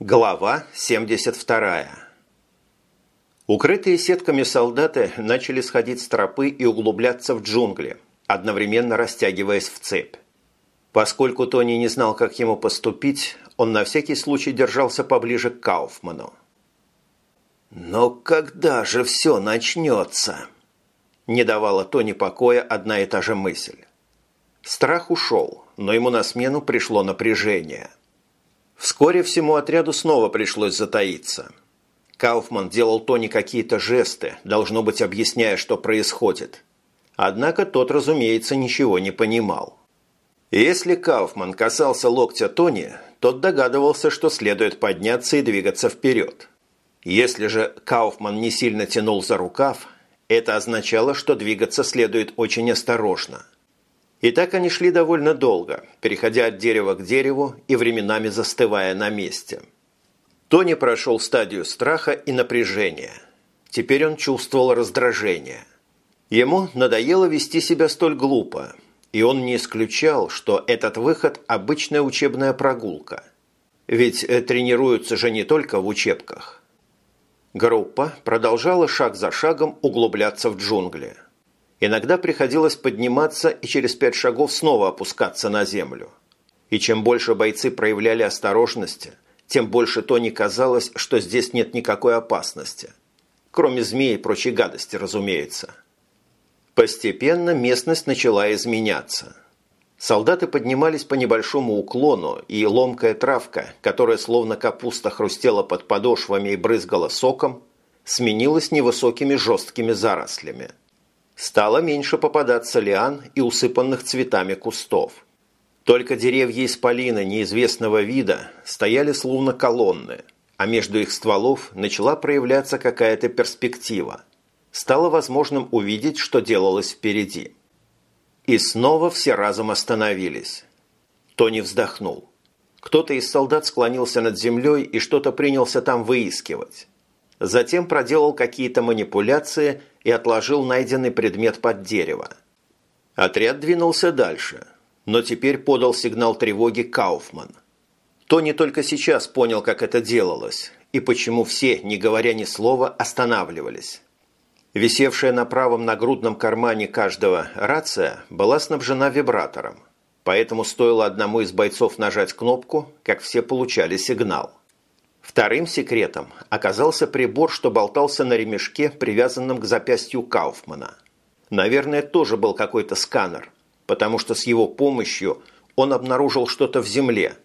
Глава 72. Укрытые сетками солдаты начали сходить с тропы и углубляться в джунгли, одновременно растягиваясь в цепь. Поскольку Тони не знал, как ему поступить, он на всякий случай держался поближе к Кауфману. «Но когда же все начнется?» Не давала Тони покоя одна и та же мысль. Страх ушел, но ему на смену пришло напряжение – Вскоре всему отряду снова пришлось затаиться. Кауфман делал Тони какие-то жесты, должно быть, объясняя, что происходит. Однако тот, разумеется, ничего не понимал. Если Кауфман касался локтя Тони, тот догадывался, что следует подняться и двигаться вперед. Если же Кауфман не сильно тянул за рукав, это означало, что двигаться следует очень осторожно – и так они шли довольно долго, переходя от дерева к дереву и временами застывая на месте. Тони прошел стадию страха и напряжения. Теперь он чувствовал раздражение. Ему надоело вести себя столь глупо, и он не исключал, что этот выход – обычная учебная прогулка. Ведь э, тренируются же не только в учебках. Группа продолжала шаг за шагом углубляться в джунгли – Иногда приходилось подниматься и через пять шагов снова опускаться на землю. И чем больше бойцы проявляли осторожности, тем больше Тони казалось, что здесь нет никакой опасности. Кроме змей и прочей гадости, разумеется. Постепенно местность начала изменяться. Солдаты поднимались по небольшому уклону, и ломкая травка, которая словно капуста хрустела под подошвами и брызгала соком, сменилась невысокими жесткими зарослями – Стало меньше попадаться лиан и усыпанных цветами кустов. Только деревья из полина неизвестного вида стояли словно колонны, а между их стволов начала проявляться какая-то перспектива. Стало возможным увидеть, что делалось впереди. И снова все разом остановились. Тони вздохнул. Кто-то из солдат склонился над землей и что-то принялся там выискивать. Затем проделал какие-то манипуляции – и отложил найденный предмет под дерево. Отряд двинулся дальше, но теперь подал сигнал тревоги Кауфман. Тони только сейчас понял, как это делалось, и почему все, не говоря ни слова, останавливались. Висевшая на правом нагрудном кармане каждого рация была снабжена вибратором, поэтому стоило одному из бойцов нажать кнопку, как все получали сигнал. Вторым секретом оказался прибор, что болтался на ремешке, привязанном к запястью Кауфмана. Наверное, тоже был какой-то сканер, потому что с его помощью он обнаружил что-то в земле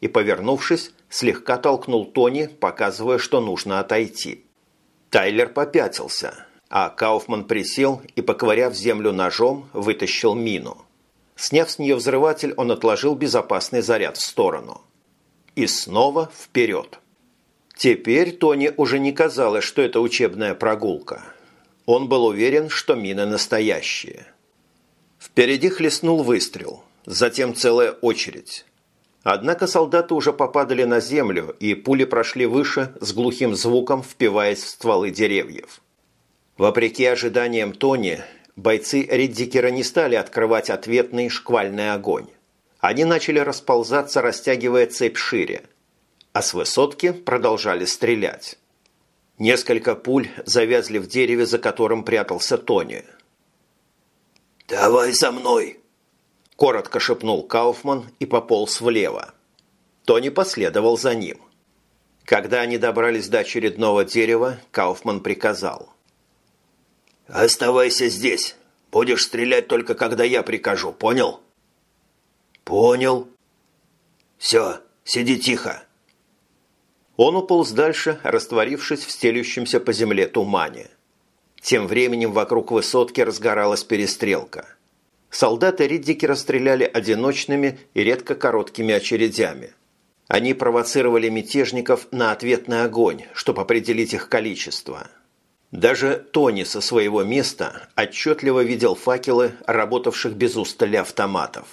и, повернувшись, слегка толкнул Тони, показывая, что нужно отойти. Тайлер попятился, а Кауфман присел и, поковыряв землю ножом, вытащил мину. Сняв с нее взрыватель, он отложил безопасный заряд в сторону. И снова вперед. Теперь Тони уже не казалось, что это учебная прогулка. Он был уверен, что мины настоящие. Впереди хлестнул выстрел, затем целая очередь. Однако солдаты уже попадали на землю, и пули прошли выше с глухим звуком, впиваясь в стволы деревьев. Вопреки ожиданиям Тони, бойцы Риддикера не стали открывать ответный шквальный огонь. Они начали расползаться, растягивая цепь шире – а с высотки продолжали стрелять. Несколько пуль завязли в дереве, за которым прятался Тони. «Давай за мной!» – коротко шепнул Кауфман и пополз влево. Тони последовал за ним. Когда они добрались до очередного дерева, Кауфман приказал. «Оставайся здесь. Будешь стрелять только когда я прикажу, понял?» «Понял». «Все, сиди тихо. Он уполз дальше, растворившись в стелющемся по земле тумане. Тем временем вокруг высотки разгоралась перестрелка. Солдаты Риддики расстреляли одиночными и редко короткими очередями. Они провоцировали мятежников на ответный огонь, чтобы определить их количество. Даже Тони со своего места отчетливо видел факелы, работавших без устали автоматов.